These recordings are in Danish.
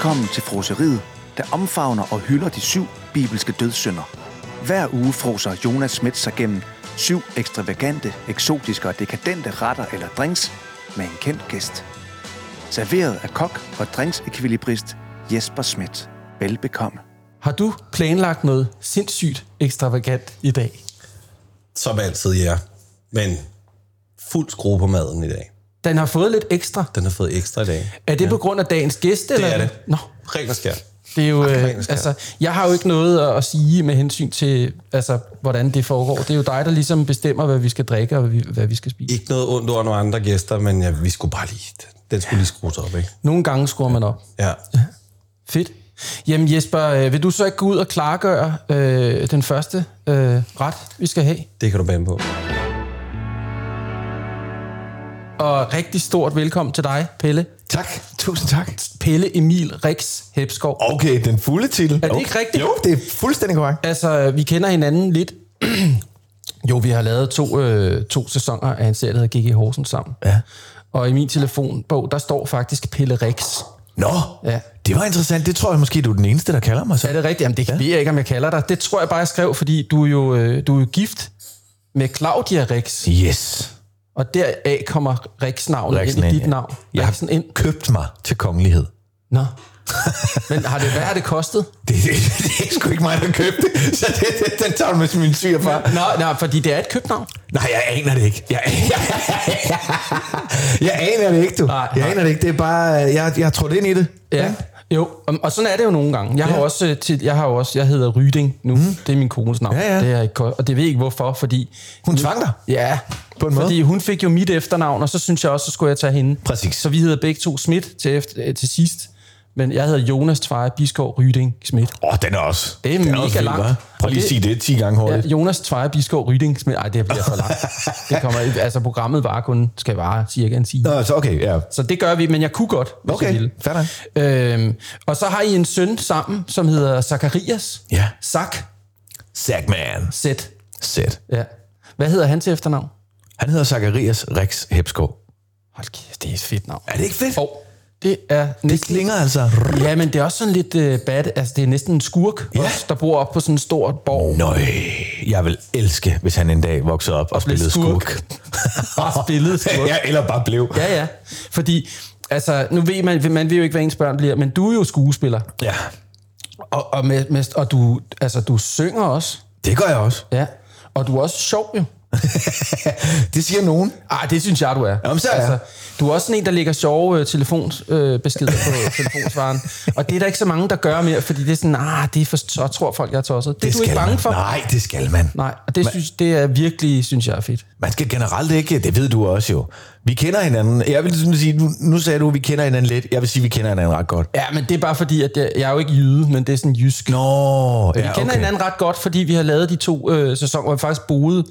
Velkommen til froseriet, der omfavner og hylder de syv bibelske dødssynder. Hver uge froser Jonas Schmidt sig gennem syv ekstravagante, eksotiske og dekadente retter eller drinks med en kendt gæst. Serveret af kok og drinksekvilibrist Jesper Schmidt. Velbekomme. Har du planlagt noget sindssygt ekstravagant i dag? Som altid, ja. Men fuld skrue på maden i dag. Den har fået lidt ekstra. Den har fået ekstra i dag. Er det ja. på grund af dagens gæst? Det eller? er det. Nå, Ren og skær. det er jo... Øh, altså, jeg har jo ikke noget at, at sige med hensyn til, altså, hvordan det foregår. Det er jo dig, der ligesom bestemmer, hvad vi skal drikke og hvad vi, hvad vi skal spise. Ikke noget ondt over nogle andre gæster, men ja, vi skulle bare lige... Den skulle lige skrues op, ikke? Nogle gange skruer man op. Ja. Fedt. Jamen Jesper, øh, vil du så ikke gå ud og klargøre øh, den første øh, ret, vi skal have? Det kan du bande på. Og rigtig stort velkommen til dig, Pelle. Tak. Tusind tak. Pelle Emil Rix Hepskov. Okay, den fulde titel. Er det okay. ikke rigtigt? Jo, det er fuldstændig korrekt. Altså, vi kender hinanden lidt. jo, vi har lavet to, øh, to sæsoner af en serie, der hedder G.G. Horsen sammen. Ja. Og i min telefonbog, der står faktisk Pelle Rix. Nå, Ja. det var interessant. Det tror jeg måske, du er den eneste, der kalder mig så. Er det rigtigt? Jamen, det ja. ved jeg ikke, om jeg kalder dig. Det tror jeg bare, jeg skrev, fordi du er jo, øh, du er jo gift med Claudia Rix. Yes. Og deraf kommer Rix-navnet ind i dit ja. navn. Jeg Rixen ind. har købt mig til kongelighed. Nå. Men har det, hvad har det kostet? Det, det, det er sgu ikke mig, der købte så det, det, den tager du med min svigerfar. Nå, nej, fordi det er et købnavn. Nej, jeg aner det ikke. Jeg, jeg, jeg aner det ikke, du. Nej, jeg nej. aner det ikke. Det er bare, jeg, jeg tror det ind i det. Ja. Jo, og, og sådan er det jo nogle gange. Jeg har Ja. også, øh, til, jeg har også, jeg hedder Ryding nu. Mm. Det er min kones navn. Ja, ja. Det er ikke, og det ved jeg ikke hvorfor, fordi... Hun tvang dig. Ja, På en måde. fordi hun fik jo mit efternavn, og så synes jeg også, så skulle jeg tage hende. Præcis. Så vi hedder begge to Schmidt til, efter, til sidst. Men jeg hedder Jonas Tveje Biskov Ryding Schmidt. Åh, oh, den er også. Det er den mega også vild, langt. hva'? Prøv lige at sige det 10 gange Ja, hurtigt. Jonas Tveje Biskov Ryding Schmidt. Ej, det bliver for langt. det kommer, altså, programmet var kun, skal vare cirka en time. Nå, så okay, ja. Så det gør vi, men jeg kunne godt, hvis jeg Okay, ville. nok. Øhm, og så har I en søn sammen, som hedder Zacharias. Ja. Zach Sackman. Z. Sæt. Ja. Hvad hedder han til efternavn? Han hedder Zacharias Rex Hepskov. Hold kæft, det er et fedt navn. Er det ikke fedt? Og det er Det næsten... klinger altså. Ja, men det er også sådan lidt uh, bad. Altså, det er næsten en skurk, Ja. også, der bor op på sådan en stor borg. Nøj, jeg vil elske, hvis han en dag voksede op og, blev spillede skurk. skurk. Bare spillet skurk. ja, eller bare blev. Ja, ja. Fordi, altså, nu ved man, man ved jo ikke, hvad ens børn bliver, men du er jo skuespiller. Ja, Og, og, med, med, og du, altså, du synger også. det gør jeg også. Ja. Og du er også sjov, jo. det siger nogen. Ah, det synes jeg, du er. Altså, Jamen, så er jeg. du er også sådan en, der lægger sjove øh, telefonsbeskeder øh, på telefonsvaren. Og det er der ikke så mange, der gør mere, fordi det er sådan, ah, det er for, så tror folk, jeg er tosset. Det, det er du ikke bange man. for. Nej, det skal man. Nej, og det, synes, det er virkelig, synes jeg er fedt. Man skal generelt ikke, det ved du også jo. Vi kender hinanden. Jeg vil sådan sige, nu, nu sagde du, at vi kender hinanden lidt. Jeg vil sige, at vi kender hinanden ret godt. Ja, men det er bare fordi, at jeg, jeg er jo ikke jyde, men det er sådan jysk. Nå, vi ja, kender okay. hinanden ret godt, fordi vi har lavet de to øh, sæsoner, hvor vi faktisk boede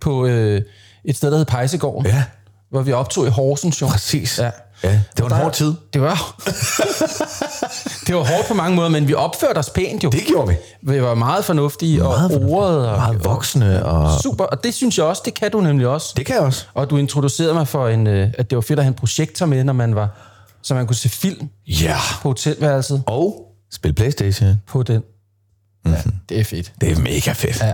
på øh, et sted, der hed Pejsegården. Ja. Hvor vi optog i Horsens jo. Præcis. Ja. ja det var en Der- hård tid. Det var, det var hårdt på mange måder, men vi opførte os pænt jo. Det gjorde vi. Vi var meget fornuftige og Meget fornuftige. ordet. Og, Meget voksne. Og... Super, og det synes jeg også, det kan du nemlig også. Det kan jeg også. Og du introducerede mig for, en, øh, at det var fedt at have en projektor med, når man var, så man kunne se film Ja. på hotelværelset Og spil Playstation. på den. Ja, det er fedt. Det er mega fedt. Ja.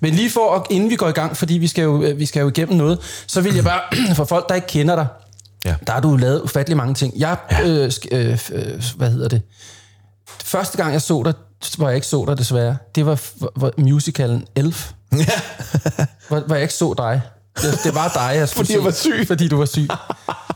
Men lige for, at, inden vi går i gang, fordi vi skal jo, øh, vi skal jo igennem noget, så vil jeg bare, for folk, der ikke kender dig, Ja. der har du lavet ufattelig mange ting. Jeg, øh, sk- øh, øh, hvad hedder det? Første gang, jeg så dig, hvor jeg ikke så dig desværre, det var, var musicalen Elf. hvor, hvor jeg ikke så dig. Det, det var dig, jeg skulle Fordi jeg var syg. Fordi du var syg.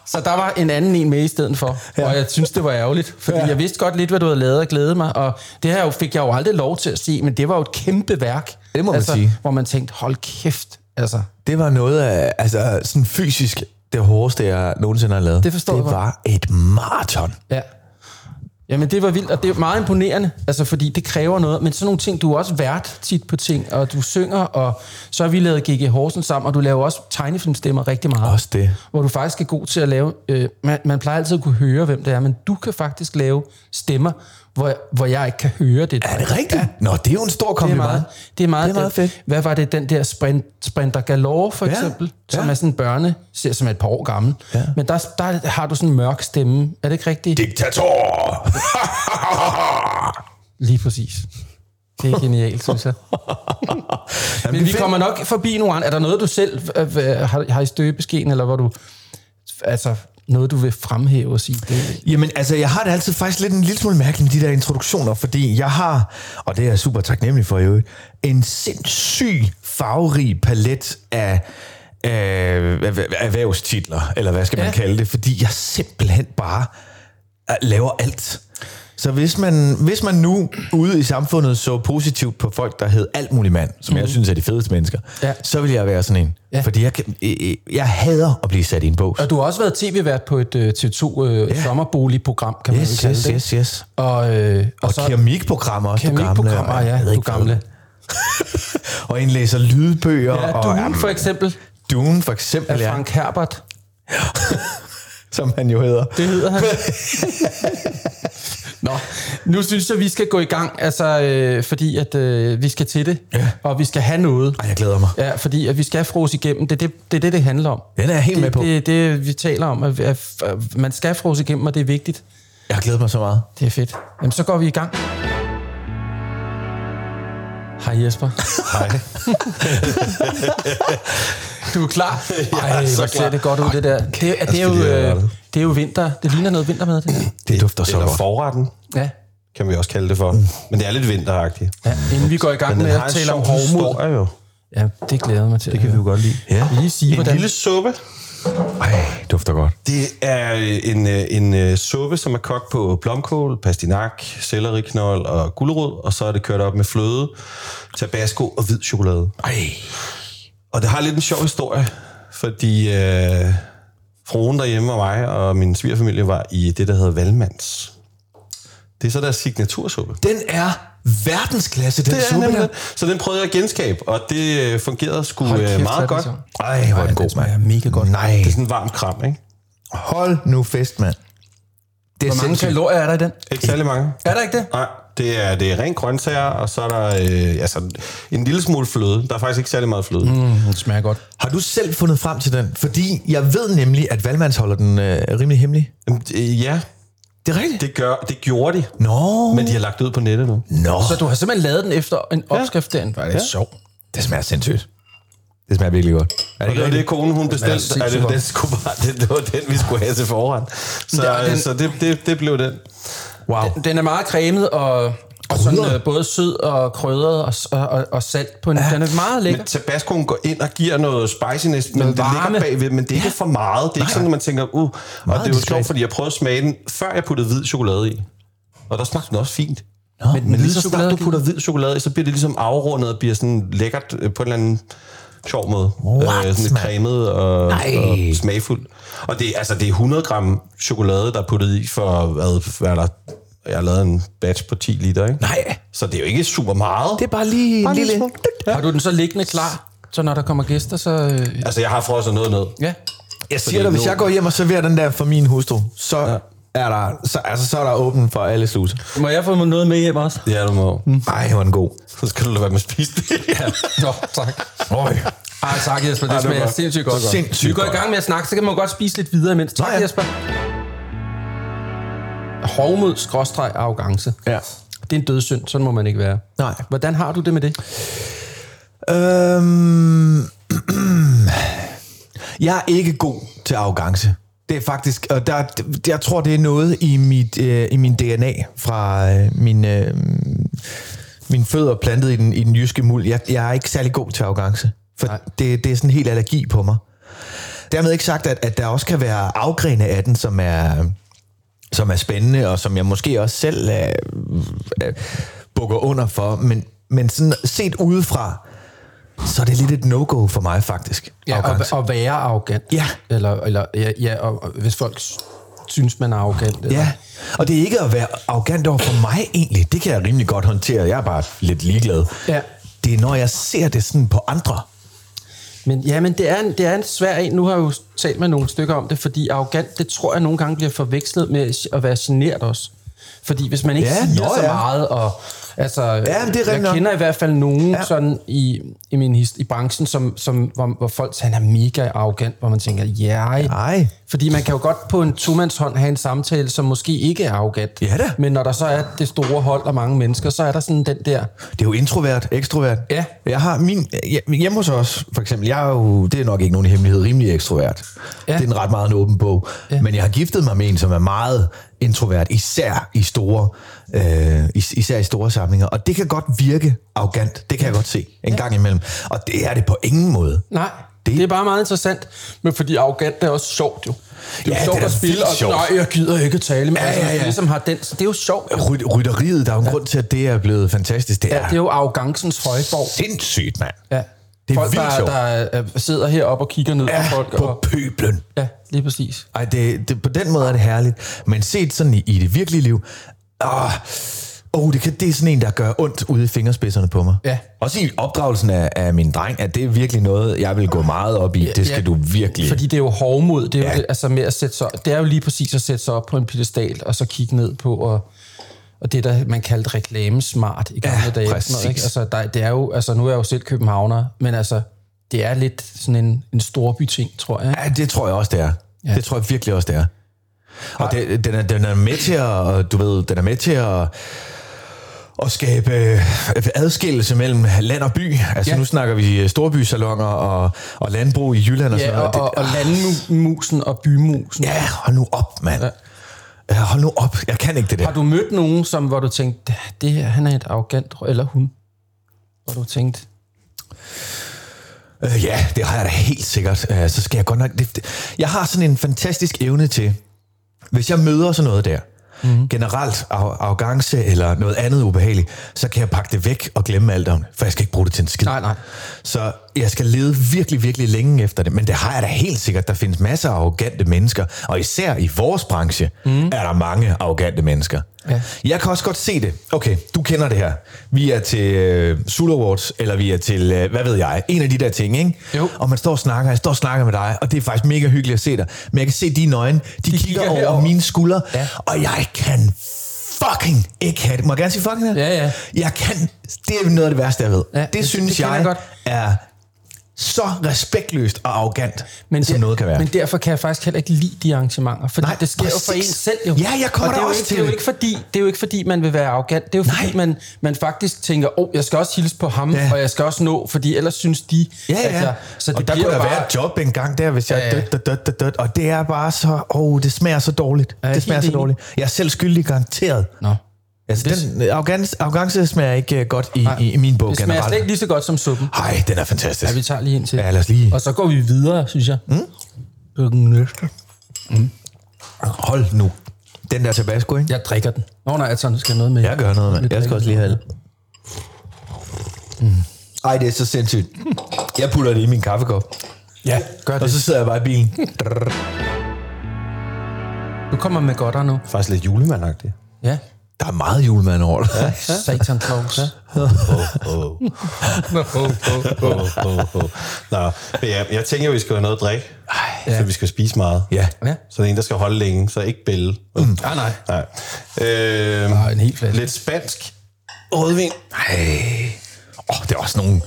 Så der var en anden en med i stedet for, ja. og jeg synes, det var ærgerligt, fordi ja. Jeg vidste godt lidt, hvad du havde lavet og glæde mig, og det her fik jeg jo aldrig lov til at se, men det var jo et kæmpe værk. Det må man altså, sige. Hvor man tænkte, hold kæft, altså. Det var noget af, altså sådan fysisk, det hårdeste, jeg nogensinde har lavet. Det forstår det var et maraton. Ja. Jamen, det var vildt, og det er meget imponerende, altså, fordi det kræver noget. Men sådan nogle ting, du er også vært tit på ting, og du synger, og så har vi lavet G.G. Horsen sammen, og du laver også tegnefilmstemmer rigtig meget. Også det. Hvor du faktisk er god til at lave... Øh, man, man plejer altid at kunne høre, hvem det er, men du kan faktisk lave stemmer, hvor, hvor jeg ikke kan høre det. Er det rigtigt? Ja. Nå, det er jo en stor Det er kompliment. meget, det er meget, Det er meget fedt. Hvad var det, den der sprint, Sprinter Galore, for Ja, eksempel, som ja. er sådan en børne, ser som er et par år gammel. Ja. Men der, der har du sådan en mørk stemme. Er det ikke rigtigt? Diktator! Lige præcis. Det er genialt, synes jeg. Men vi kommer nok forbi nogle andre. Er der noget, du selv øh, øh, har, har i støbeskeen, eller hvor du... Altså, noget, du vil fremhæve og sige? Det, Jamen, altså, jeg har det altid faktisk lidt en lille smule mærkeligt med de der introduktioner, fordi jeg har, og det er jeg super taknemmelig for i øvrigt, en sindssyg farverig palet af af erhvervstitler, eller hvad skal man Ja. kalde det, fordi jeg simpelthen bare øh, laver alt. Så hvis man, hvis man nu ude i samfundet så positivt på folk, der hed alt muligt mand, som mm. jeg synes er de fedeste mennesker, Ja. så vil jeg være sådan en. Ja. Fordi jeg, kan, øh, jeg hader at blive sat i en bås. og du har også været tv-vært på et øh, TV2 øh, Ja. sommerboligprogram, kan man Yes, kalde yes, det. yes, yes. Og, øh, og, Og så keramikprogrammer også, du gamle. keramikprogrammer, og jeg ja, du gamle. Og indlæser lydbøger. Ja, og, du jamen, for eksempel Dune for eksempel, ja, Frank Herbert. som han jo hedder. Det hedder han. Nå, nu synes jeg, vi skal gå i gang, altså, øh, fordi at øh, vi skal til det, Ja. og vi skal have noget. Ej, jeg glæder mig. Ja, fordi at vi skal fros igennem. Det er det, det, er det, det handler om. Den er jeg helt det, med på. Det, det, vi taler om, at, at, man skal fros igennem, og det er vigtigt. Jeg har glædet mig så meget. Det er fedt. Jamen, så går vi i gang. Hej Jesper. Hej. Du er klar? Ej, så hvor ser klar. det godt ud, det der. Det, er, det, er jo, øh, det er jo vinter. Det ligner noget vintermad, det der. Det dufter så Eller godt. forretten, Ja. kan vi også kalde det for. Men det er lidt vinteragtigt. ja. Inden vi går i gang Men med at tale om hovmod. jo. Ja, det glæder mig til. Det kan vi jo godt lide. Ja. Lige sige, En hvordan... lille suppe. Ej, dufter godt. Det er en, øh, en øh, suppe, som er kogt på blomkål, pastinak, selleriknold og gulerod, og så er det kørt op med fløde, tabasco og hvid chokolade. Ej. Og det har lidt en sjov historie, fordi øh, fruen derhjemme og mig og min svigerfamilie var i det, der hedder Valmands. Det er så deres signatursuppe. Den er verdensklasse, den Det er suppe det. Så den prøvede jeg at genskabe, og det øh, fungerede sgu Hold øh, kæft, meget det godt. Ej, hvor er den Ej, god, mand. mega godt. Nej, Det er sådan en varm kram, ikke? hold nu fest, mand. Det er Hvor mange sindssygt. kalorier er der i den? Ikke særlig mange. Er der ikke det? Nej, det er, det er rent grøntsager, og så er der øh, altså, en lille smule fløde. Der er faktisk ikke særlig meget fløde. Mm. Det smager godt. Har du selv fundet frem til den? Fordi jeg ved nemlig, at Valmands holder den øh, rimelig hemmelig. Ja, Det er rigtigt. det, gør, det gjorde de, Nå. men de har lagt det ud på nettet nu. Nå. Så du har simpelthen lavet den efter en opskrift derinde. Var det Ja. sjovt? Det smager sindssygt. Det smager virkelig godt. Er Og det det, konen hun bestilte. Ja, det, godt. det, skulle bare, det, det var den, vi skulle have til forhånd. Så, Ja, den- den, så det, det, det blev den. Wow. Den er meget cremet og, og sådan, øh, både sød og krydret og, og, og, salt på en. Ja. Den er meget lækker. Men tabascoen går ind og giver noget spiciness, men Noget det varme. ligger bagved, men det er ikke for meget. Det er ikke sådan, at man tænker, uh, og det er jo sjovt, fordi jeg prøvede at smage den, før jeg puttede hvid chokolade i. Og der smagte den også fint. Nå, Men, men lige så snart du putter hvid chokolade i, så bliver det ligesom afrundet og bliver sådan lækkert øh, på en eller anden sjov måde. What, sådan lidt cremet og, Nej. og smagfuldt. Og det, altså, det er 100 gram chokolade, der er puttet i for, hvad, hvad er der? Jeg har lavet en batch på 10 liter, ikke? Nej, Så det er jo ikke super meget. det er bare lige en lille... smule. Har du den så liggende klar, så når der kommer gæster, så... Øh, Altså, jeg har frosset noget ned. ja. Jeg siger dig, hvis jeg går hjem og serverer den der for min hustru, så ja. er der, så, altså, så er der åben for alle sluser. Må jeg få noget med hjem også? Ja, du må. Mm. Ej, hvor er den god. Så skal du lade være med at spise det. Ja. Nå, tak. Øj. Ej, tak Jesper, det Ej, det var smager godt. sindssygt godt. Sindssygt vi går i godt. gang med at snakke, så kan man godt spise lidt videre imens. Tak Nå ja. Jesper. Hovmod, skråstreg, arrogance. Ja. Det er en dødssynd, sådan må man ikke være. Nej. Hvordan har du det med det? Øhm, jeg er ikke god til arrogance. Det er faktisk, og der, jeg tror, det er noget i, mit, øh, i min DNA fra øh, min, øh, min fødder plantet i den, i den jyske muld. Jeg, jeg er ikke særlig god til arrogance, for Nej. det, det er sådan en helt allergi på mig. Dermed ikke sagt, at, at der også kan være afgrene af den, som er, som er spændende, og som jeg måske også selv øh, øh, bukker under for. Men, men sådan set udefra, så er det lidt et no-go for mig, faktisk. Ja, Arrogance. og, og være arrogant. Ja. Eller, eller ja, ja og, og hvis folk synes, man er arrogant. Eller, Ja, og det er ikke at være arrogant over for mig egentlig. Det kan jeg rimelig godt håndtere. Jeg er bare lidt ligeglad. Ja. Det er, når jeg ser det sådan på andre. Men, ja, men det er, en, det er en svær en. Nu har jeg jo talt med nogle stykker om det, fordi arrogant, det tror jeg nogle gange bliver forvekslet med at være genert også. Fordi hvis man ikke ja, siger nå så ja. meget, og altså, Ja, det er jeg nok. kender i hvert fald nogen Ja. sådan i, i min i branchen, som, som, hvor, hvor folk siger, han er mega arrogant, hvor man tænker, ja, Nej. fordi man kan jo godt på en tomandshånd have en samtale, som måske ikke er arrogant. Ja da. Men når der så er det store hold af mange mennesker, så er der sådan den der, Det er jo introvert, ekstrovert. Ja. Jeg har min, ja, hjemme hos os, for eksempel, jeg er jo, det er nok ikke nogen hemmelighed, rimelig ekstrovert. Ja. Det er en ret meget en åben bog. Ja. Men jeg har giftet mig med en, som er meget introvert, især i store, øh, is- især i store samlinger. Og det kan godt virke arrogant. Det kan jeg godt se en gang imellem. Og det er det på ingen måde. nej, Det- det, er bare meget interessant, men fordi arrogant er også sjovt jo. Det er jo Ja, sjovt det er at spille, og sjovt. nej, jeg gider ikke tale med, Ja, ja, ja, ja, ja. ja. ligesom har den, så det er jo sjovt. Jo. Ry- rytteriet, der er jo en grund til, at det er blevet fantastisk. Det er, Ja, det er jo arrogancens højborg. sindssygt, mand. Ja. Det er folk, vildt der, sjovt. der øh, sidder heroppe og kigger ned Ja, på folk. på Og, pøblen. ja, lige præcis. Ej, det, det, på den måde er det herligt. Men set sådan i, i det virkelige liv, åh, oh, det, kan, det er sådan en, der gør ondt ude i fingerspidserne på mig. Ja. Også i opdragelsen af, af min dreng, at det er virkelig noget, jeg vil gå meget op i. Det skal Ja, du virkelig. Fordi det er jo hovmod. Det er, Ja. jo altså med at sætte sig, det er jo lige præcis at sætte sig op på en pedestal, og så kigge ned på, og, og det der, man kaldte reklamesmart i gamle Ja, dage. præcis. Noget, ikke? Altså, der, det er jo, altså, nu er jeg jo selv københavner, men altså, det er lidt sådan en, en storby-ting, tror jeg. Ja, det tror jeg også, det er. Ja. Det tror jeg virkelig også, det er. Og det, den, er, den er med til at, du ved, den er med til at, at skabe øh, adskillelse mellem land og by. Altså ja. Ja. nu snakker vi storbysalonger og, og landbrug i Jylland og sådan Ja, noget. og, og, og landmusen og bymusen. Ja, hold nu op, mand. Ja. Hold nu op. Jeg kan ikke det der. Har du mødt nogen, som, hvor du tænkte, det her, han er et arrogant, eller hun? Hvor du tænkte, Øh, ja, det har jeg da helt sikkert. Øh, så skal jeg godt nok... Det, det, jeg har sådan en fantastisk evne til, hvis jeg møder sådan noget der, mm. generelt arro- arrogance eller noget andet ubehageligt, så kan jeg pakke det væk og glemme alt om det, for jeg skal ikke bruge det til en skid. Nej, nej. Så jeg skal lede virkelig, virkelig længe efter det. Men det har jeg da helt sikkert. Der findes masser af arrogante mennesker, og især i vores branche mm. er der mange arrogante mennesker. Ja. Jeg kan også godt se det. Okay, du kender det her. Vi er til uh, Zulu Awards, eller vi er til, uh, hvad ved jeg, en af de der ting, ikke? Jo. Og man står og snakker, jeg står og snakker med dig, og det er faktisk mega hyggeligt at se dig. Men jeg kan se dine øjne, de, de kigger, kigger over herover. mine skuldre, Ja. og jeg kan fucking ikke have det. Må jeg gerne sige fucking her? Ja, ja. Jeg kan, det er noget af det værste, jeg ved. Ja, det, det- synes det jeg, jeg godt. er så respektløst og arrogant, Men som der- noget kan være. Men derfor kan jeg faktisk heller ikke lide de arrangementer, fordi Nej, det sker jo for en præcis. selv jo. Ja, jeg kommer og det er også ikke, til det. Er jo ikke fordi, det er jo ikke fordi, man vil være arrogant. Det er jo fordi, Nej. man, man faktisk tænker, åh, oh, jeg skal også hilse på ham, Ja. og jeg skal også nå, fordi ellers synes de, Ja, ja. at jeg... Så det og der kunne der bare, være et job en gang der, hvis jeg Ja, ja. dødt, dødt, dødt, dødt, og det er bare så, åh, det smager så dårligt. Ja, det smager så dårligt. Jeg er selv skyldig garanteret. Nå. Altså, Det- den arrogance, arrogance smager ikke øh, godt i, Nej, i, i min bog Det smager slet generelt. ikke lige så godt som suppen. Ej, den er fantastisk. Ja, vi tager lige en til. Ja, lad os lige. Og så går vi videre, synes jeg. Mm. Det er den næste. Hold nu. Den der tabasco, ikke? Jeg drikker den. Nå nej, tager, skal noget med. Jeg gør noget, mand. Jeg skal også lige have det. Ej, det er så sindssygt. Jeg putter det i min kaffekop. Ja, gør Og det. så sidder jeg bare i bilen. Du kommer med godter nu. Faktisk lidt julemandagtigt. Ja. Der er meget julemand over det. Satan Claus. Ja. Nå, men ja, jeg tænker, at vi skal have noget at drikke. Ej, så vi skal spise meget. Ja. Ja. Så det er en, der skal holde længe, så ikke bælle. Mm. Nej, nej. Nej. Øh, Nej, en helt flaske. lidt spansk rødvin. Ej. Åh, det er også nogle...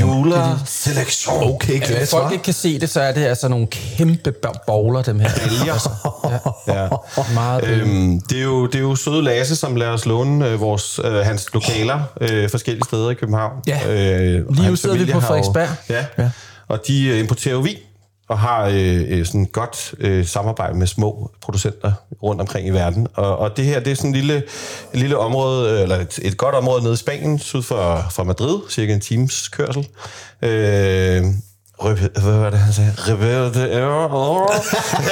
Jula Selektion. Okay, Hvis glas, folk hva'? ikke kan se det, så er det altså nogle kæmpe bo- bowler, dem her. Ja. Meget øhm, det, er jo, det er jo søde Lasse, som lader os låne øh, vores, øh, hans lokaler øh, forskellige steder i København. Ja. Øh, Lige nu sidder vi på har jo- Frederiksberg. Ja. ja. Og de øh, importerer jo vin og har øh, øh, sådan et godt øh, samarbejde med små producenter rundt omkring i verden. Og, og det her, det er sådan et lille, et lille område, øh, eller et, et godt område nede i Spanien, syd for, for Madrid, cirka en times kørsel. Øh, hvad var det, han sagde? Ribera de Oro. Jeg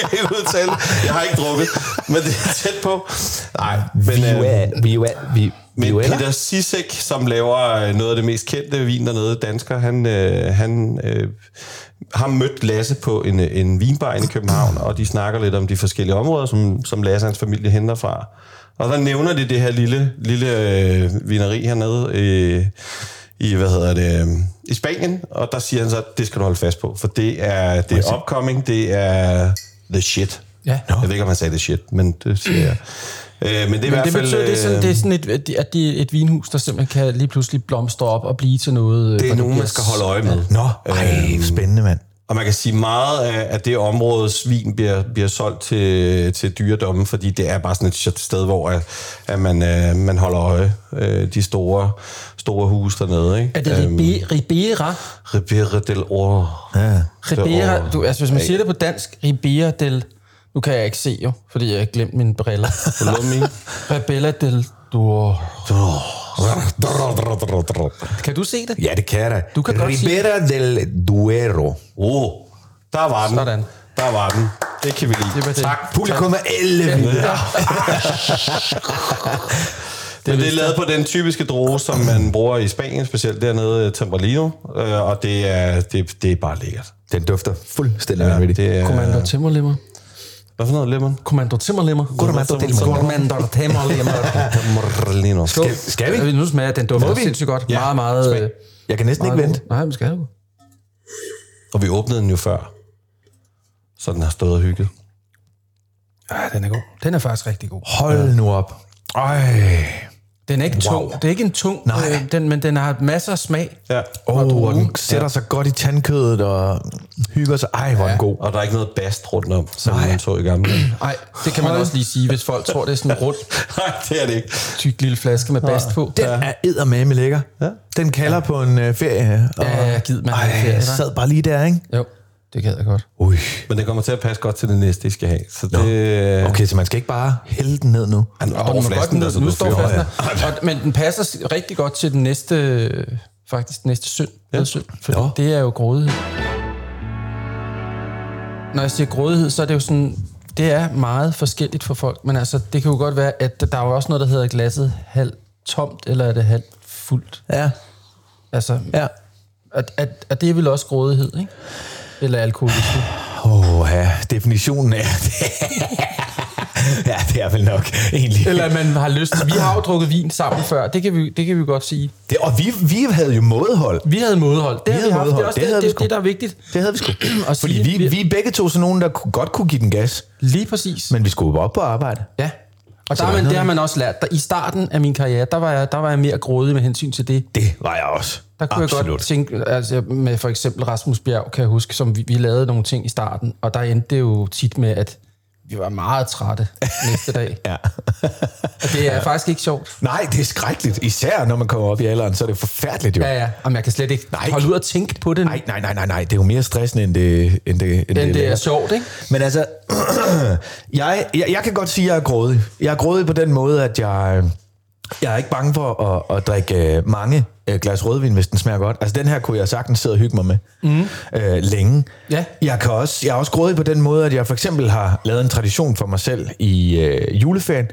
kan ikke- udtale. Jeg har ikke drukket, men det er tæt på. Nej, men, øh, vi, vi, men Peter Sisek, som laver øh, noget af det mest kendte vin dernede, dansker, han, øh, han øh, har mødt Lasse på en, øh, en vinbar inde i København, og de snakker lidt om de forskellige områder, som, som Lasse og hans familie henter fra. Og der nævner de det her lille, lille øh, vineri hernede øh, i, hvad hedder det, øh, i Spanien, og der siger han så, at det skal du holde fast på, for det er, det er upcoming, det er the shit. Ja. Jeg ved ikke, om han sagde det shit, men det siger jeg. Øh, men det er i Men hvert det fald... betyder, det er sådan, øh, det er sådan et, at det er et vinhus, der simpelthen kan lige pludselig blomstre op og blive til noget. øh, det er nogen, man skal holde øje med. Nå, ej, spændende, mand. Og man kan sige meget af, at det område svin bliver, bliver solgt til, til dyredommen, fordi det er bare sådan et sted, hvor at, at man, øh, man holder øje. Øh, de store, store huse dernede. Ikke? Er det Ribe- Ribera? Ribera del Oro. Ja. Ribera, du, altså hvis man siger det på dansk, Ribera del... Nu kan jeg ikke se jo, fordi jeg har glemt mine briller. Ribera del Duo. Kan du se det? Ja, det kan jeg da. Du kan godt Ribera del Duero. Oh, der var den. Sådan. Der var den. Det kan vi lide. Det det. Tak. Publikum er elle Men det er lavet på den typiske droge, som man bruger i Spanien, specielt dernede i Temperlino. Og det er, det, det er bare lækkert. Den dufter fuldstændig Ja, vanvittigt. Kommando Timmerlimmer hvad for noget, Lemon? Kommando Timmerlimmer. Kommando Timmerlimmer. Kommando Timmerlimmer. Temperlino. Skal, skal vi? Nu smager den dufter sindssygt godt. Ja, Meget, meget... smag. Jeg kan næsten ikke meget vente. god. Nej, men skal du. Og vi åbnede den jo før. Så den har stået og hygget. Ja, den er god. Den er faktisk rigtig god. Hold nu op. Ej. Den er ikke tung. Det er ikke en tung, Nej. øh, den, men den har masser af smag. Ja. Åh, oh, og den sætter sig godt i tandkødet og hygger sig. Ej, hvor er den god. Og der er ikke noget bast rundt om, som Nej. man så i gamle. Nej, det kan man også lige sige, hvis folk tror, det er sådan en rund, Nej, det er det ikke. tyk lille flaske med bast på. Den er eddermame lækker. Ja. Den kalder på en øh, ferie. Og, Ja, ja, gid man Ej, ferie, sad bare lige der, ikke? Jo, det gad jeg godt. Ui. Men det kommer til at passe godt til det næste, I skal have. Så det... Okay, så man skal ikke bare hælde den ned nu. Han Og står den må flasken, godt, der, så nu står flasken der. Og, men den passer rigtig godt til den næste, øh, faktisk den næste synd. Ja. synd fordi Nå. det er jo grådighed. Når jeg siger grådighed, så er det jo sådan, det er meget forskelligt for folk. Men altså, det kan jo godt være, at der er jo også noget, der hedder glasset halvt tomt, eller er det halvt fuldt. Ja. Altså, Ja. at, at, at det er vel også grådighed, ikke? Eller alkoholisme. Åh, oh, ja. Definitionen er... ja, det er vel nok egentlig. Eller at man har lyst til... Vi har jo drukket vin sammen før, det kan vi, det kan vi godt sige. Det, og vi, vi havde jo mådehold. Vi havde mådehold. Det, har havde vi haft. det er også Det det, det, vi det, der er vigtigt. Det havde vi sgu. Fordi sige, vi, vi- vi er begge to sådan nogen, der kunne- godt kunne give den gas. Lige præcis. Men vi skulle jo op på arbejde. Ja. Og Så der, der er er man, det har man også lært. Der, I starten af min karriere, der var jeg, der var jeg mere grådig med hensyn til det. Det var jeg også. Der kunne Absolut. jeg godt tænke, altså med for eksempel Rasmus Bjerg, kan jeg huske, som vi, vi lavede nogle ting i starten, og der endte det jo tit med, at vi var meget trætte næste dag. Ja. Og det er ja. faktisk ikke sjovt. Nej, det er skrækkeligt. Især når man kommer op i alderen, så er det forfærdeligt jo. Ja, ja. Jamen, jeg kan slet ikke Nej. holde ud og tænke på det. Nej, nej, nej, nej, nej. Det er jo mere stressende, end det, end det, end Men det er lækkert. sjovt, ikke? Men altså, jeg, jeg, jeg kan godt sige, at jeg er grådig. Jeg er grådig på den måde, at jeg, jeg er ikke bange for at, at drikke øh, mange øh, glas rødvin, hvis den smager godt. Altså, den her kunne jeg sagtens sidde og hygge mig med mm. øh, længe. Ja. Jeg, kan også, jeg er også grådig på den måde, at jeg for eksempel har lavet en tradition for mig selv i øh, juleferien.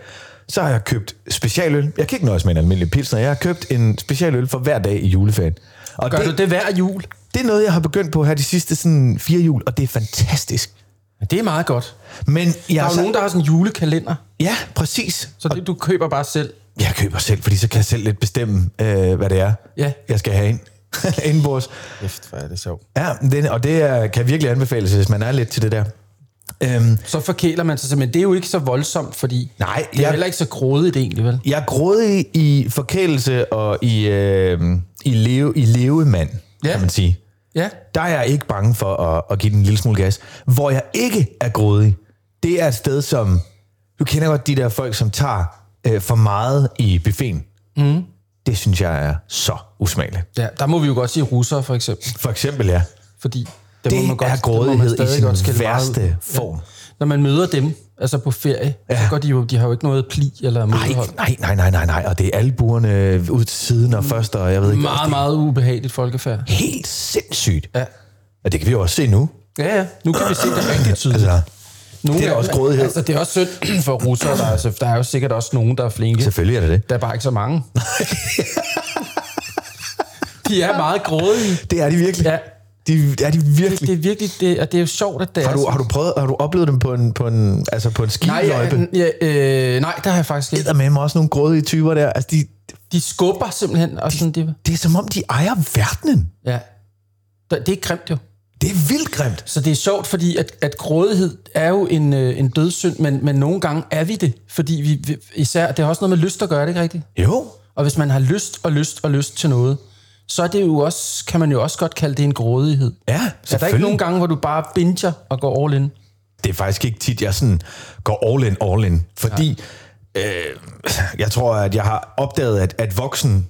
Så har jeg købt specialøl. Jeg kan ikke nøjes med en almindelig pilsner. Jeg har købt en specialøl for hver dag i juleferien. Og Gør det, du det hver jul? det er noget, jeg har begyndt på her de sidste sådan, fire jul, og det er fantastisk. Det er meget godt. Men jeg Der er jo så- nogen, der har sådan en julekalender, Ja, præcis. så det, du køber bare selv. Jeg køber selv, fordi så kan jeg selv lidt bestemme, øh, hvad det er, Ja. jeg skal have ind. Indenbords. Kæft, hvor er det sjovt. Ja, den, og det er, kan virkelig anbefales, hvis man er lidt til det der. Øhm, Så forkæler man sig, men det er jo ikke så voldsomt, fordi Nej, det er jeg- heller ikke så grådigt egentlig, vel? jeg er grådig i forkælelse og i, øh, i, leve, i levemand, Ja. kan man sige. Ja. Der er jeg ikke bange for at, at give den en lille smule gas. Hvor jeg ikke er grådig, det er et sted som... Du kender godt de der folk, som tager øh, for meget i buffeten. Mm. Det synes jeg er så usmageligt. ja. Der må vi jo godt sige russere, for eksempel. For eksempel, ja. Fordi Det må man er godt- man grådighed i sin godt værste form. Når man møder dem, altså på ferie, ja. så går de jo, de har jo ikke noget pli eller modhold. nej, nej, nej, nej, nej. Og det er albuerne ud til siden og først, og jeg ved ikke... Meget, meget ubehageligt folkefærd. Helt sindssygt. Ja. Og det kan vi jo også se nu. Ja, ja. Nu kan vi se det rigtig tydeligt. Altså, Nogle det er også grådighed. Altså, det er også synd for russere. Der er, altså, der er jo sikkert også nogen, der er flinke. selvfølgelig er det det. Der er bare ikke så mange. de er meget grådige. Det er de virkelig. Ja. De, er de virkelig. Det er virkelig, det, og det er jo sjovt, at det Har er du, sådan. har du prøvet, har du oplevet dem på en, på en, altså på en Nej, skiløjpe? ja, ja, øh, nej, der har jeg faktisk ikke. Der med mig også nogle grådige typer der. Altså, de, De skubber simpelthen. Og sådan, de, det er som om, de ejer verdenen. ja. Det er grimt jo. Det er vildt grimt. Så det er sjovt, fordi at, at grådighed er jo en, øh, en dødssynd, men, men nogle gange er vi det, fordi vi, vi især, det har også noget med lyst at gøre, det ikke rigtigt? Jo. Og hvis man har lyst og lyst og lyst til noget, så er det jo også, kan man jo også godt kalde det en grådighed. Ja, Er der ikke nogen gange, hvor du bare binger og går all in? det er faktisk ikke tit, jeg sådan går all in, all in. Fordi øh, jeg tror, at jeg har opdaget, at, at voksen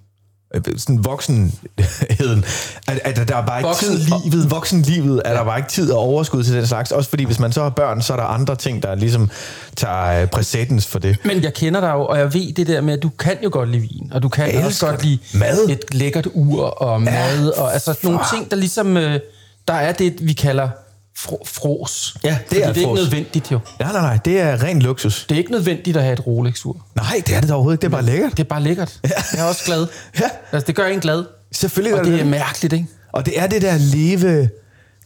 sådan voksenheden, at, at der er bare ikke Voksenlivet. voksenlivet, er der bare ikke tid og overskud til den slags. Også fordi, hvis man så har børn, så er der andre ting, der ligesom tager øh, præcedens for det. Men jeg kender dig jo, og jeg ved det der med, at du kan jo godt lide vin, og du kan Jeg også godt lide mad. et lækkert ur og mad, og altså nogle ting, der ligesom, øh, der er det, vi kalder fro- fros. Ja, det Fordi er det er ikke nødvendigt jo. Nej, nej, nej, det er ren luksus. Det er ikke nødvendigt at have et Rolex-ur. Nej, det er det da overhovedet ikke. Det er bare lækkert. Det er bare lækkert. Jeg er også glad. Ja. Altså, det gør en glad. Selvfølgelig Og er det er det. mærkeligt, ikke? Og det er det der leve,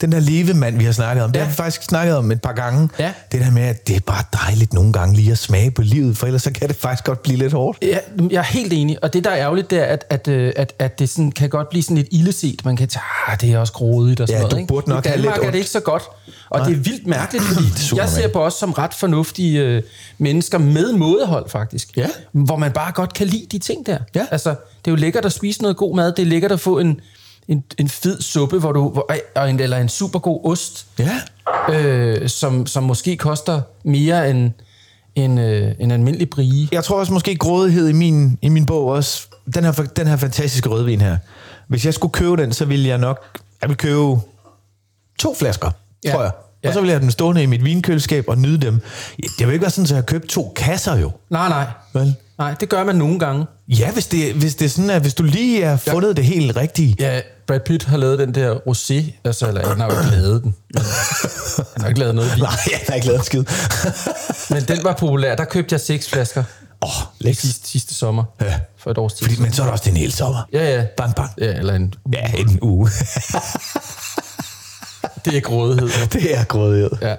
den der levemand, vi har snakket om. Det Ja. har vi faktisk snakket om et par gange. Ja. Det der med, at det er bare dejligt nogle gange lige at smage på livet, for ellers så kan det faktisk godt blive lidt hårdt. Ja, jeg er helt enig. Og det, der er ærgerligt, det er, at, at, øh, at, at det sådan, kan godt blive sådan lidt ildeset. Man kan tage, ah, det er også grådigt og sådan Ja, noget. du ikke? burde nok I have Danmark lidt er det ikke så godt. Og det er vildt mærkeligt, fordi Super jeg ser på os som ret fornuftige øh, mennesker med mådehold, faktisk. Ja. Hvor man bare godt kan lide de ting der. Ja. Altså, det er jo lækkert at spise noget god mad. Det er lækkert at få en, en, en fed suppe, hvor du, hvor, og en, eller en super god ost, Ja. øh, som, som måske koster mere end en, øh, en almindelig brie. Jeg tror også måske grådighed i min, i min bog også. Den her, den her fantastiske rødvin her. Hvis jeg skulle købe den, så ville jeg nok... Jeg vil købe to flasker, Ja. tror jeg. Ja. Og så vil jeg have dem stående i mit vinkøleskab og nyde dem. Det vil ikke være sådan, at jeg har købt to kasser jo. Nej, nej. Vel? Nej, det gør man nogle gange. Ja, hvis det, hvis det er sådan, at hvis du lige har fundet det helt rigtige. Ja, Brad Pitt har lavet den der rosé, altså, eller han har jo ikke lavet den. Men, han har ikke lavet noget vin. Nej, jeg har ikke lavet skid. Men den var populær. Der købte jeg seks flasker Åh, oh, sidste, sidste sommer. Ja. For et års tid. Fordi, men så er der også den hele sommer. Ja, ja. Bang, bang. Ja, eller en... Ja, en uge. Det er ikke rådighed. det er grådighed. Ja.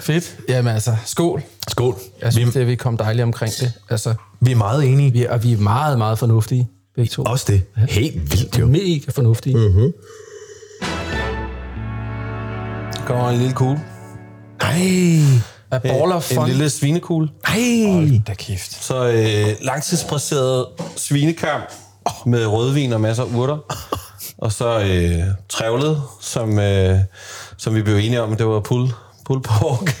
Fedt. Jamen altså, skål. Skål. Jeg synes, Vi, det, vi kom dejligt omkring det. Altså, vi er meget enige. vi er, og vi er meget, meget fornuftige, begge to. Også det. Helt vildt jo. Mega fornuftige. Mm. Der kommer en lille kugle. Ej. A ball of En fun. lille svinekugle. Ej. Da kæft. Så øh, langtidspresseret svinekam med rødvin og masser af urter. Og så øh, trævlet, som, øh, som vi blev enige om, det var pull, pull pork.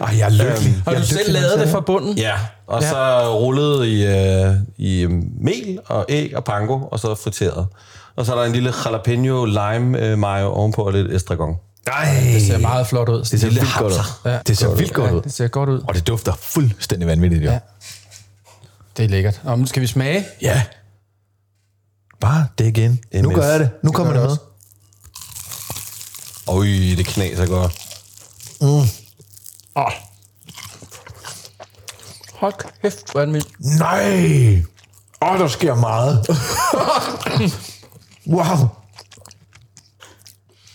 Ej, jeg er lykkelig. Har jeg du selv lavet det fra bunden? ja, og så rullet i, øh, i øh, mel og æg og panko, og så friteret. Og så er der en lille jalapeno lime øh, mayo ovenpå og lidt estragon. Ej. Det ser meget flot ud. Det ser vildt godt ud. Ja. Det ser vildt godt Ja, ud. det ser godt ud. Og det dufter fuldstændig vanvittigt, jo. Ja. Det er lækkert. Og nu skal vi smage. Ja. Bare det igen. Nu MS. gør jeg det. Nu kommer det det med. Øj, det knaser godt. Oh. Hold kæft, hvor er vild. Nej. Åh, oh, der sker meget. wow.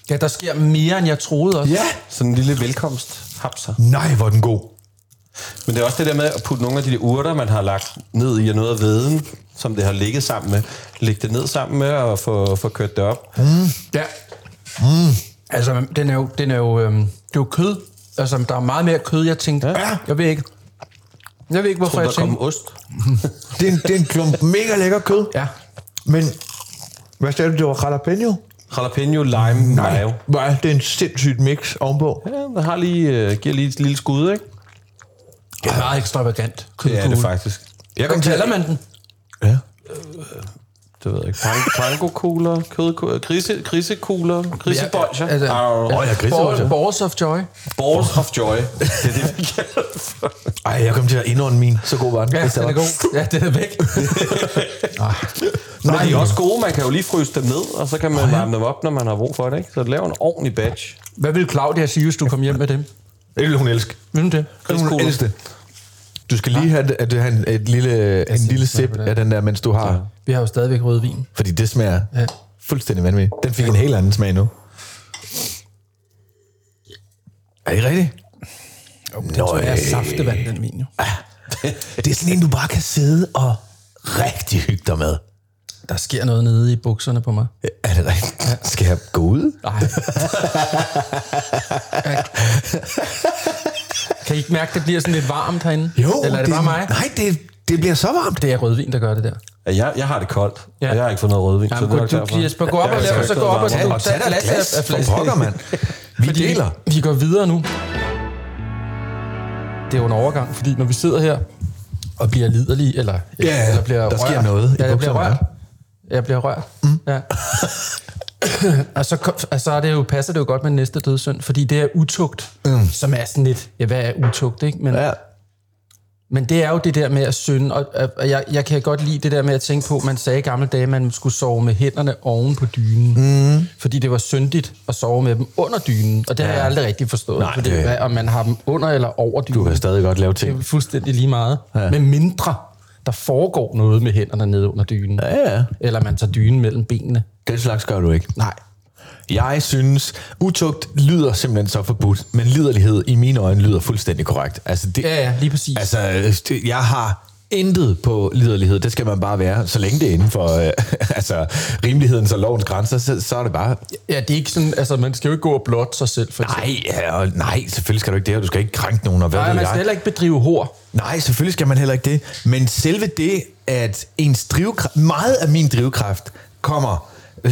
Ja, der sker mere, end jeg troede også. Ja. Sådan en lille velkomst hapser. Nej, hvor er den god. Men det er også det der med at putte nogle af de der urter, man har lagt ned i, og noget af veden, som det har ligget sammen med, lægge det ned sammen med og få, få kørt det op. Ja. Mm. Altså, den er jo, den er jo, øhm, det er jo kød. Altså, der er meget mere kød, jeg tænkte. Ja. Jeg ved ikke. Jeg ved ikke, hvorfor Der jeg, tænkte. kom ost. Det er, en, det er en klump mega lækker kød. Ja. Men, hvad sagde du, det var jalapeno? Jalapeno, lime, mayo. Hvor er det en sindssygt mix ovenpå. Ja, der har lige, uh, giver lige et lille skud, ikke? Det er meget ekstravagant Det er det faktisk. Jeg Hvad kalder man den? Ja. Det ved jeg ikke. Pang- Pango-kugler, kød, grise, grisekugler, grisebolcher. Altså. Åh, ja. Ball, balls of joy. Balls of joy. Det er det, vi kalder det for. Ej, jeg kom til at indånde min. Så god var den. Ja, den er god. Ja, den er væk. Men de er også gode. Man kan jo lige fryse dem ned, og så kan man varme dem op, når man har brug for det. Ikke? Så lav en ordentlig batch. Hvad vil Claudia sige, hvis du kom hjem med dem? Det vil hun elske. Vil hun det? Det hun Griskugler. elske det. Du skal lige have, at du har en, et lille, en lille sip den. af den der, mens du har. Vi har jo stadigvæk rødvin. Fordi det smager Ja. fuldstændig vanvittigt. Den fik en helt anden smag nu. Er det rigtigt? Nå, Det er saftevand, den vin jo. Det er sådan en, du bare kan sidde og rigtig hygge dig med. Der sker noget nede i bukserne på mig. Er det rigtigt? Skal jeg gå ud? Nej. kan I ikke mærke, at det bliver sådan lidt varmt herinde? Eller er det, bare mig? Nej, det, det bliver så varmt. Det er rødvin, der gør det der. Jeg, jeg har det koldt, Ja. og jeg har ikke fået noget rødvin. Jamen, det er du. Jesper, gå op og jeg lav, skal så gå op og noget du, og tag dig et glas, af for pokker, mand. Vi Fordi deler. Vi går videre nu. Det er jo en overgang, fordi når vi sidder her og bliver liderlige, eller, Ja, eller bliver der sker rørt, noget i ja, jeg bliver rørt. Jeg bliver rørt. Mm. Ja. og så, og så er det jo, passer det jo godt med næste dødssynd, fordi det er utugt, mm. som er sådan lidt, ja, hvad er utugt, ikke? Men, Ja. men det er jo det der med at synde, og, og jeg, jeg kan godt lide det der med at tænke på, man sagde i gamle dage, at man skulle sove med hænderne oven på dynen, mm. fordi det var syndigt at sove med dem under dynen, og det ja. har jeg aldrig rigtig forstået, Nej, fordi, det- hvad, om man har dem under eller over dynen. Du kan stadig godt lave Det er ting. fuldstændig lige meget. Ja. Med mindre der foregår noget med hænderne nede under dynen. Ja, ja. Eller man tager dynen mellem benene. Den slags gør du ikke. Nej. Jeg synes, utugt lyder simpelthen så forbudt, men liderlighed i mine øjne lyder fuldstændig korrekt. Altså, det, Ja, ja, lige præcis. Altså, det- jeg har intet på liderlighed. Det skal man bare være, så længe det er inden for øh, altså, rimelighedens og lovens grænser, så, så er det bare... Ja, det er ikke sådan, altså man skal jo ikke gå og blotte sig selv, for eksempel. Nej, ja, og nej, selvfølgelig skal du ikke det, og du skal ikke krænke nogen, og hvad Nej, ved man jeg. skal heller ikke bedrive hår. Nej, selvfølgelig skal man heller ikke det. Men selve det, at ens drivkraft, meget af min drivkraft kommer,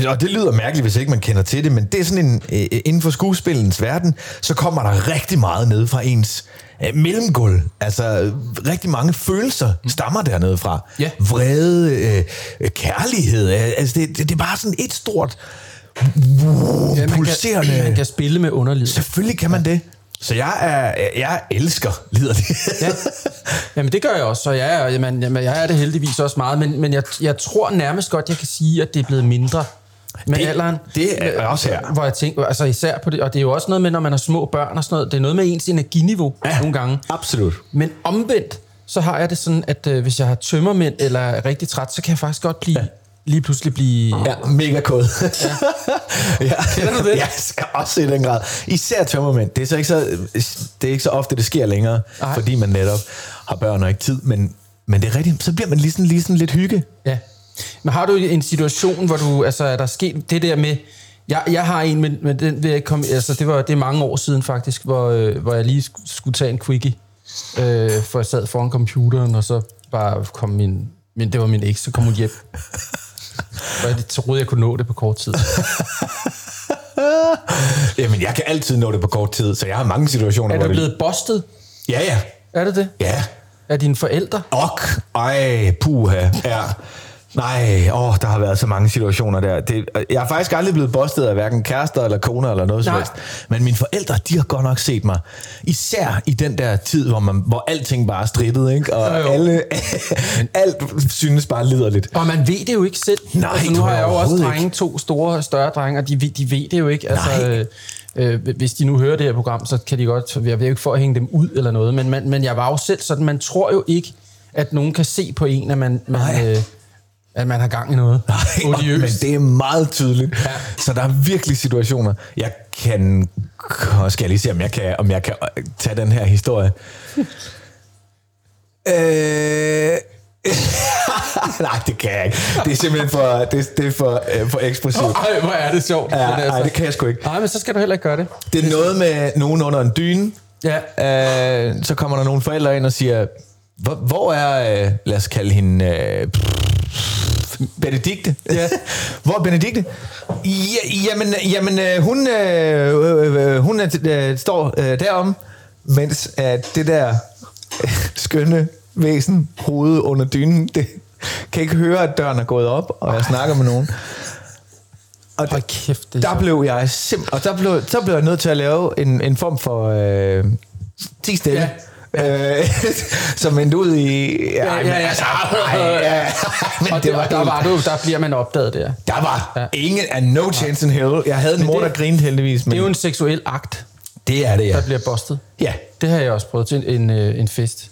og det lyder mærkeligt, hvis ikke man kender til det, men det er sådan en, øh, inden for skuespillens verden, så kommer der rigtig meget ned fra ens øh, mellemgulv. Altså, øh, rigtig mange følelser stammer dernede fra. Ja. Vrede, øh, øh, kærlighed, øh, altså det, det, det er bare sådan et stort Ja, man, pulserende... kan, man kan spille med underlivet. Selvfølgelig kan man det. Så jeg, er, jeg elsker liderlighed. Ja. Jamen det gør jeg også, så jeg er, jamen, jamen, jeg er det heldigvis også meget, men, men jeg, jeg tror nærmest godt, jeg kan sige, at det er blevet mindre med Det- alderen. det er også her. Hvor jeg tænker, altså især på det, og det er jo også noget med, når man har små børn og sådan noget, det er noget med ens energiniveau ja. nogle gange. Absolut. Men omvendt, så har jeg det sådan, at øh, hvis jeg har tømmermænd eller er rigtig træt, så kan jeg faktisk godt blive, ja. lige pludselig blive... Ja, mega kode. Ja. ja. Kender du det? Jeg skal også i den grad. Især tømmermænd. Det er, så ikke så, det er ikke så ofte, det sker længere. Ej. fordi man netop har børn og ikke tid. Men, men det er rigtigt, så bliver man lige sådan, lige sådan lidt hygge. Ja. Men har du en situation, hvor du, altså er der sket det der med, jeg, jeg har en, men, men den vil jeg komme, altså det var det er mange år siden faktisk, hvor, øh, hvor jeg lige skulle, tage en quickie, øh, for jeg sad foran computeren, og så bare kom min, men det var min eks, så kom hun hjem. Og jeg troede, jeg kunne nå det på kort tid. Jamen, jeg kan altid nå det på kort tid, så jeg har mange situationer, Er hvor du det... blevet bustet? Ja, ja. Er det det? Ja. Er dine forældre? Ok. Ej, puha. Ja. Nej, åh, der har været så mange situationer der. Det, jeg har faktisk aldrig blevet bustet af hverken kærester eller koner eller noget som Nej. helst. Men mine forældre, de har godt nok set mig. Især i den der tid, hvor, man, hvor alting bare er ikke? Og Jo, jo. alle, alt synes bare liderligt. Og man ved det jo ikke selv. Nej, altså, nu har jeg jo også drenge, to store, større drenge, og de, ved- de ved det jo ikke. Altså, Nej. øh, øh, hvis de nu hører det her program, så kan de godt... Jeg jo ikke for at hænge dem ud eller noget, men, man, men jeg var jo selv sådan, man tror jo ikke, at nogen kan se på en, at man, Nej. man, øh, at man har gang i noget. Nej, Odiøst. men det er meget tydeligt. Ja. Så der er virkelig situationer. Jeg kan... Skal jeg lige se, om jeg kan, om jeg kan øh, tage den her historie. øh... Nej, det kan jeg ikke. Det er simpelthen for, det, det er for, øh, for eksplosivt. Ej, hvor er det sjovt. Ja, Men altså- nej, det kan jeg sgu ikke. Nej, men så skal du heller ikke gøre det. Det er noget med nogen under en dyne. Ja. Øh, så kommer der nogle forældre ind og siger, hvor, hvor er, øh, lad os kalde hende, øh, Benedikte? Ja. hvor er Benedikte? Ja, jamen, jamen øh, hun, øh, øh, hun er, øh, står øh, derom, mens at det der skønne væsen, hovedet under dynen, det kan ikke høre, at døren er gået op, og jeg snakker med nogen. Og Hold kæft, det er der blev jeg simpelthen... Og der blev, så blev jeg nødt til at lave en, en form for... Øh, 10 stille. Ja. Øh, som endte ud i... Ja, ja, ja. Altså, ej, ja. Men Og det var der, helt- var du, der bliver man opdaget der. Der var Ja. ingen af no chance in hell. Jeg havde en mor, det- der grinede heldigvis. Men Det er jo en seksuel akt, det er det, ja. der bliver bustet. Ja. Det har jeg også prøvet til en, øh, en fest.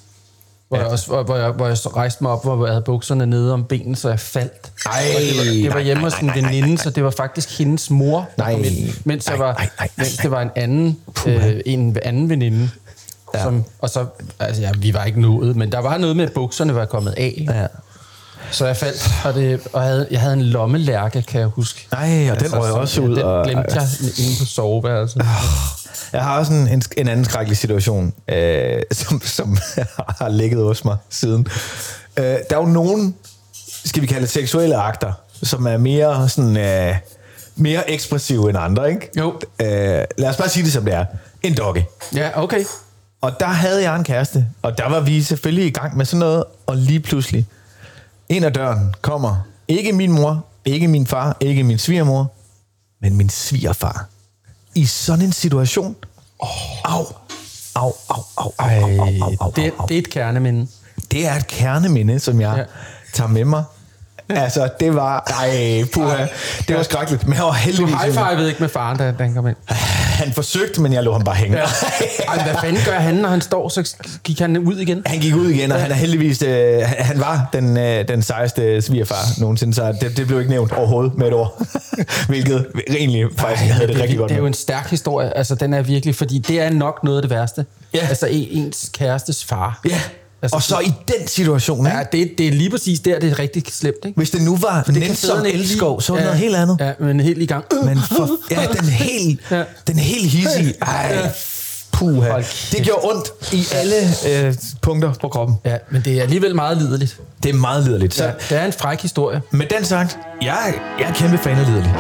Hvor, ja. Jeg også, hvor, hvor, jeg, hvor jeg rejste mig op, hvor jeg havde bukserne nede om benene, så jeg faldt. Ej, Og det var, det var hjemme hos en veninde, så det var faktisk hendes mor, Nej. kom ind, mens, jeg var, nej, nej, nej, mens det var en anden, øh, en anden veninde. Ja. Som, og så, altså ja, vi var ikke nået, men der var noget med, at bukserne var kommet af. ja. Så jeg faldt, og, det, og havde, jeg havde en lommelærke, kan jeg huske. Nej, og den røg så- også ud. Den og, glemte jeg inde på soveværelset. Jeg har også en, en, en anden skrækkelig situation, øh, som, som har ligget hos mig siden. Øh, der er jo nogen, skal vi kalde det seksuelle akter, som er mere sådan... Øh, mere ekspressive end andre, ikke? Jo. Øh, lad os bare sige det som det er. En dogge. Ja, okay. Og der havde jeg en kæreste, og der var vi selvfølgelig i gang med sådan noget, og lige pludselig, ind ad døren kommer ikke min mor, ikke min far, ikke min svigermor, men min svigerfar. I sådan en situation. Oh. Au, au, au, au, au, au, au, au, au, Det, au. det er et kerneminde. det er et kerneminde, som jeg ja. tager med mig. Altså, det var... Ej, puha. Det var skrækkeligt. Men jeg var Du heldigvis... high-fivede ikke med faren, da han kom ind. Han forsøgte, men jeg lå ham bare hænge. Ja. Ej, hvad fanden gør han, når han står, så gik han ud igen? Han gik ud igen, og han er heldigvis, øh, han- var den, øh, den sejeste svigerfar nogensinde, så det, det blev ikke nævnt overhovedet med et ord. Hvilket egentlig faktisk jeg havde det, er, rigtig godt det er jo en stærk historie. Altså, den er virkelig, fordi det er nok noget af det værste. Ja. Altså, en- ens kærestes far. Ja, Altså, og så i den situation, ikke? Ja, det, det er lige præcis der, det er rigtig slemt, ikke? hvis det nu var Nelson fædrene ikke Elskov, så var det lide. noget helt andet. Ja, men helt i gang. Men for, ja, den helt, Ja. den helt hissige. Ej, puha. Hold kæft. Det gjorde ondt i alle øh, punkter på kroppen. Ja, men det er alligevel meget liderligt. Det er meget liderligt. Så Ja, det er en fræk historie. med den sagt, jeg, jeg er kæmpe fan af liderligt.